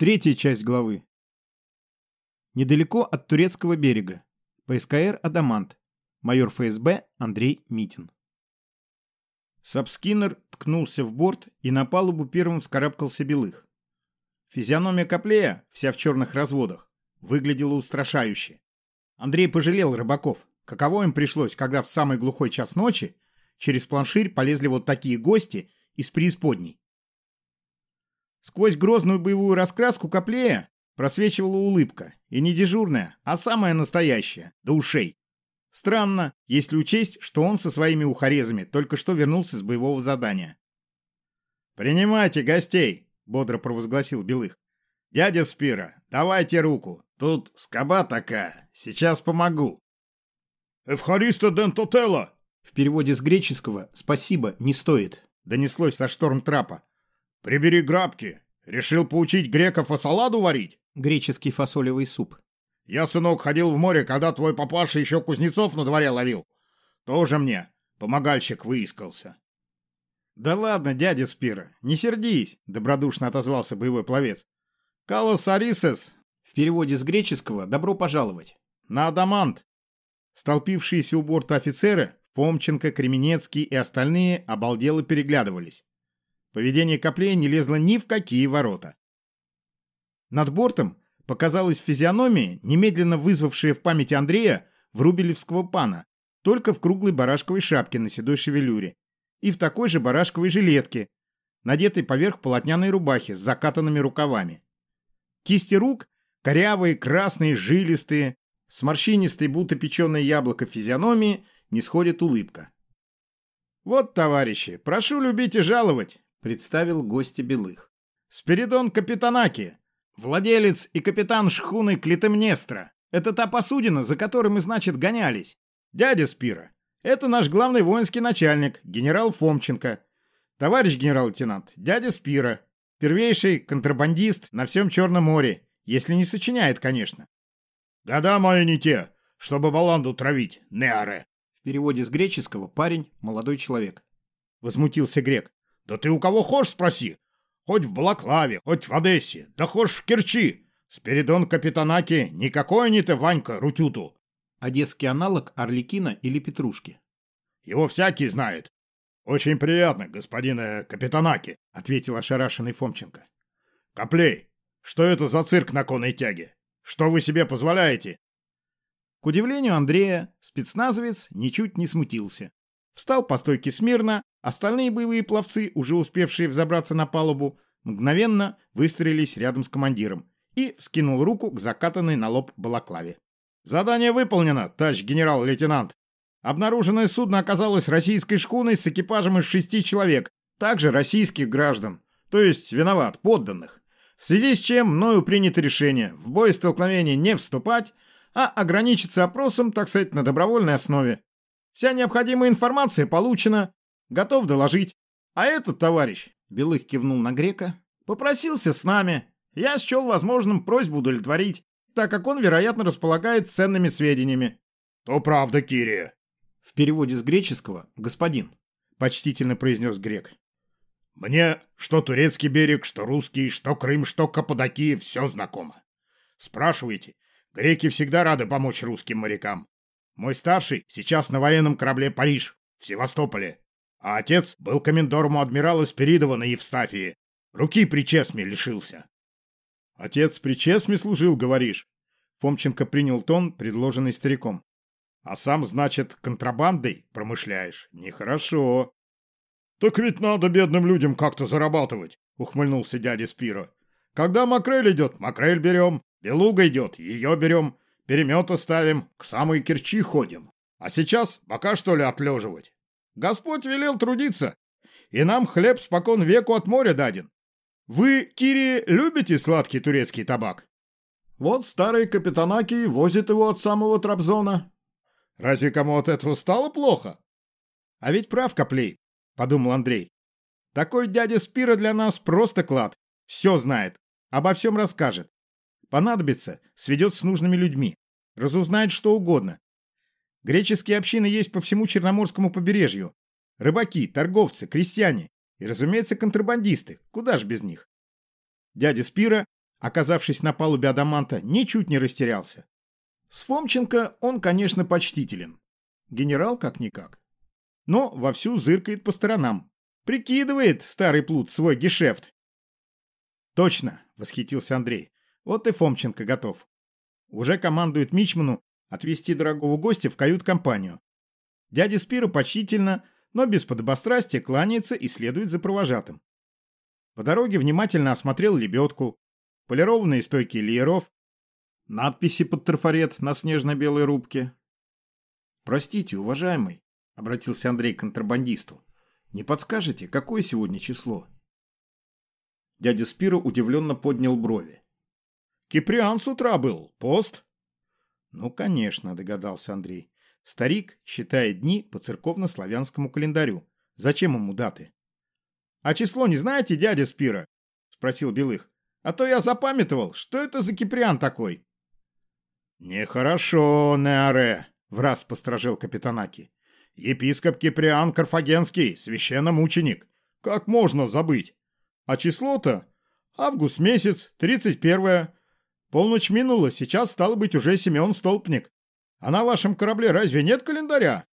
Третья часть главы. Недалеко от турецкого берега. ПСКР «Адамант». Майор ФСБ Андрей Митин. Сабскиннер ткнулся в борт и на палубу первым вскарабкался Белых. Физиономия Коплея, вся в черных разводах, выглядела устрашающе. Андрей пожалел рыбаков. Каково им пришлось, когда в самый глухой час ночи через планширь полезли вот такие гости из преисподней. Сквозь грозную боевую раскраску Коплея просвечивала улыбка, и не дежурная, а самая настоящая, до ушей. Странно, если учесть, что он со своими ухорезами только что вернулся с боевого задания. «Принимайте гостей!» — бодро провозгласил Белых. «Дядя Спира, давайте руку. Тут скоба такая. Сейчас помогу». «Эвхариста дентотела!» В переводе с греческого «спасибо, не стоит» донеслось со шторм трапа. «Прибери грабки! Решил поучить греков фасоладу варить?» Греческий фасолевый суп. «Я, сынок, ходил в море, когда твой папаша еще кузнецов на дворе ловил. Тоже мне помогальщик выискался». «Да ладно, дядя Спира, не сердись», — добродушно отозвался боевой пловец. «Калос Арисес» в переводе с греческого «добро пожаловать». «На Адамант». Столпившиеся у борта офицеры, Фомченко, Кременецкий и остальные обалдело переглядывались. Поведение Коплея не лезло ни в какие ворота. Над бортом показалась физиономия, немедленно вызвавшая в памяти Андрея врубелевского пана, только в круглой барашковой шапке на седой шевелюре и в такой же барашковой жилетке, надетой поверх полотняной рубахи с закатанными рукавами. Кисти рук корявые, красные, жилистые, с морщинистой, будто печеное яблоко физиономии не сходит улыбка. «Вот, товарищи, прошу любить и жаловать представил гостя Белых. «Спиридон Капитанаки, владелец и капитан шхуны Клитемнестра. Это та посудина, за которой мы, значит, гонялись. Дядя Спира, это наш главный воинский начальник, генерал Фомченко. Товарищ генерал-лейтенант, дядя Спира, первейший контрабандист на всем Черном море, если не сочиняет, конечно. «Года мои не те, чтобы баланду травить, неаре!» В переводе с греческого «парень, молодой человек». Возмутился грек. Да ты у кого хочешь спроси. Хоть в Балаклаве, хоть в Одессе, да хоть в Керчи. Спиридон Капитанаки никакой не ты, Ванька, Рутюту. Одесский аналог Орликина или Петрушки. Его всякий знает. Очень приятно, господин э, Капитанаки, ответил ошарашенный Фомченко. Коплей, что это за цирк на конной тяге? Что вы себе позволяете? К удивлению Андрея, спецназовец ничуть не смутился. Встал по стойке смирно, остальные боевые пловцы, уже успевшие взобраться на палубу, мгновенно выстроились рядом с командиром и вскинул руку к закатанной на лоб балаклаве. «Задание выполнено, товарищ генерал-лейтенант. Обнаруженное судно оказалось российской шхуной с экипажем из шести человек, также российских граждан, то есть виноват, подданных. В связи с чем мною принято решение в боестолкновение не вступать, а ограничиться опросом, так сказать, на добровольной основе. Вся необходимая информация получена. Готов доложить. А этот товарищ, Белых кивнул на грека, попросился с нами. Я счел возможным просьбу удовлетворить, так как он, вероятно, располагает ценными сведениями. То правда, Кирия. В переводе с греческого «господин», почтительно произнес грек. Мне что турецкий берег, что русский, что Крым, что Каппадокия, все знакомо. Спрашивайте. Греки всегда рады помочь русским морякам. Мой старший сейчас на военном корабле «Париж» в Севастополе, а отец был комендором у адмирала Спиридова на Евстафии. Руки при Чесме лишился. Отец при Чесме служил, говоришь? Фомченко принял тон, предложенный стариком. А сам, значит, контрабандой промышляешь? Нехорошо. Так ведь надо бедным людям как-то зарабатывать, ухмыльнулся дядя Спиро. Когда макрель идет, макрель берем. Белуга идет, ее берем. Переметы ставим, к самой Керчи ходим. А сейчас пока что ли отлеживать? Господь велел трудиться, и нам хлеб спокон веку от моря даден. Вы, Кири, любите сладкий турецкий табак? Вот старый Капитанаки возит его от самого Трабзона. Разве кому от этого стало плохо? А ведь прав Коплей, подумал Андрей. Такой дядя Спира для нас просто клад. Все знает, обо всем расскажет. Понадобится, сведет с нужными людьми разузнает что угодно. Греческие общины есть по всему Черноморскому побережью. Рыбаки, торговцы, крестьяне и, разумеется, контрабандисты. Куда ж без них? Дядя Спира оказавшись на палубе Адаманта, ничуть не растерялся. С Фомченко он, конечно, почтителен. Генерал как-никак. Но вовсю зыркает по сторонам. Прикидывает старый плут свой гешефт. Точно, восхитился Андрей. Вот и Фомченко готов. Уже командует Мичману отвезти дорогого гостя в кают-компанию. Дядя Спира почтительно, но без подобострастия кланяется и следует за провожатым. По дороге внимательно осмотрел лебедку, полированные стойки лееров, надписи под трафарет на снежно-белой рубке. «Простите, уважаемый», — обратился Андрей к контрабандисту, — «не подскажете, какое сегодня число?» Дядя Спиро удивленно поднял брови. «Киприан с утра был. Пост?» «Ну, конечно», — догадался Андрей. «Старик считает дни по церковно-славянскому календарю. Зачем ему даты?» «А число не знаете, дядя Спира?» — спросил Белых. «А то я запамятовал, что это за Киприан такой?» «Нехорошо, Неаре», — враз постражил капитанаки. «Епископ Киприан Карфагенский, священномученик. Как можно забыть? А число-то? Август месяц, тридцать первое. Полночь минула, сейчас стало быть уже Семен Столпник. А на вашем корабле разве нет календаря?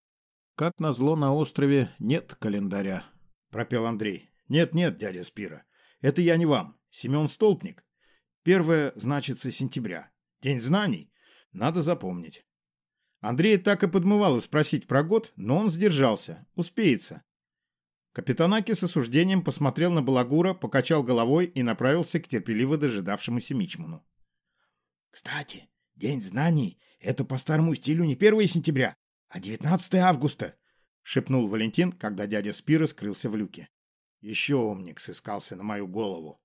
Как назло на острове нет календаря, пропел Андрей. Нет-нет, дядя Спира, это я не вам. Семен Столпник. Первое значится сентября. День знаний. Надо запомнить. Андрей так и подмывало спросить про год, но он сдержался. Успеется. Капитанаки с осуждением посмотрел на Балагура, покачал головой и направился к терпеливо дожидавшемуся Мичману. «Кстати, День знаний — это по старому стилю не 1 сентября, а 19 августа», — шепнул Валентин, когда дядя Спира скрылся в люке. «Еще умник сыскался на мою голову».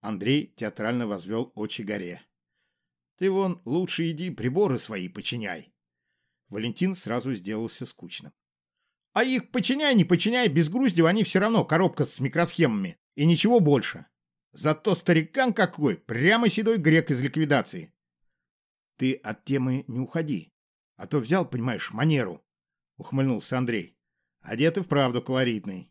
Андрей театрально возвел очи горе. «Ты вон лучше иди приборы свои починяй». Валентин сразу сделался скучным. «А их починяй, не починяй, без Груздева они все равно коробка с микросхемами. И ничего больше. Зато старикан какой, прямо седой грек из ликвидации. Ты от темы не уходи. А то взял, понимаешь, манеру. Ухмыльнулся Андрей. Одет и вправду колоритный.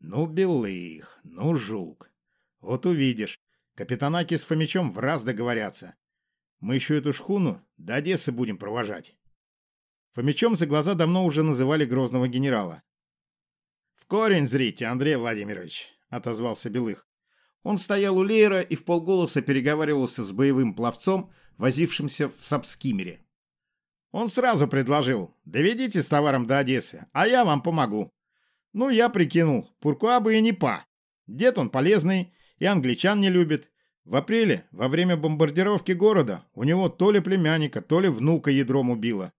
Ну, белых, ну, жук. Вот увидишь. Капитанаки с Фомичом в раз договорятся. Мы еще эту шхуну до Одессы будем провожать. Фомичом за глаза давно уже называли грозного генерала. «В корень зрите, Андрей Владимирович», — отозвался Белых. Он стоял у Лейера и в полголоса переговаривался с боевым пловцом, возившимся в Сапскимере. Он сразу предложил, доведите с товаром до Одессы, а я вам помогу. Ну, я прикинул, Пуркуа бы и не па. Дед он полезный, и англичан не любит. В апреле, во время бомбардировки города, у него то ли племянника, то ли внука ядром убило.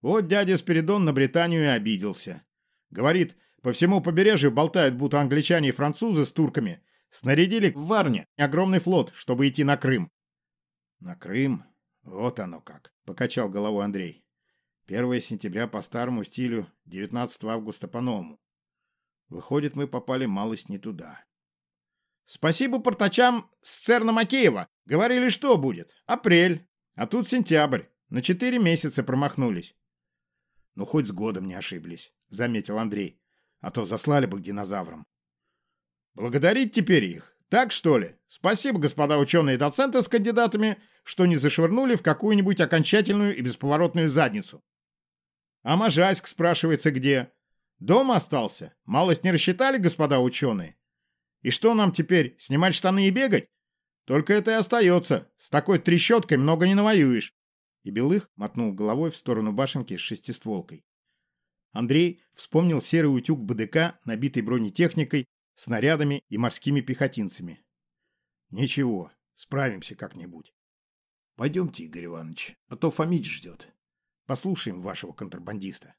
Вот дядя Спиридон на Британию и обиделся. Говорит, по всему побережью болтают, будто англичане и французы с турками снарядили в Варне огромный флот, чтобы идти на Крым. На Крым? Вот оно как, покачал головой Андрей. 1 сентября по старому стилю, 19 августа по новому. Выходит, мы попали малость не туда. Спасибо портачам с Церна Макеева. Говорили, что будет. Апрель. А тут сентябрь. На четыре месяца промахнулись. Ну, хоть с годом не ошиблись, заметил Андрей. А то заслали бы к динозаврам. Благодарить теперь их? Так что ли? Спасибо, господа ученые и доценты с кандидатами, что не зашвырнули в какую-нибудь окончательную и бесповоротную задницу. А Можайск спрашивается где? Дома остался? Малость не рассчитали, господа ученые? И что нам теперь, снимать штаны и бегать? Только это и остается. С такой трещоткой много не навоюешь. И Белых мотнул головой в сторону башенки с шестистволкой. Андрей вспомнил серый утюг БДК, набитый бронетехникой, снарядами и морскими пехотинцами. Ничего, справимся как-нибудь. Пойдемте, Игорь Иванович, а то Фомич ждет. Послушаем вашего контрабандиста.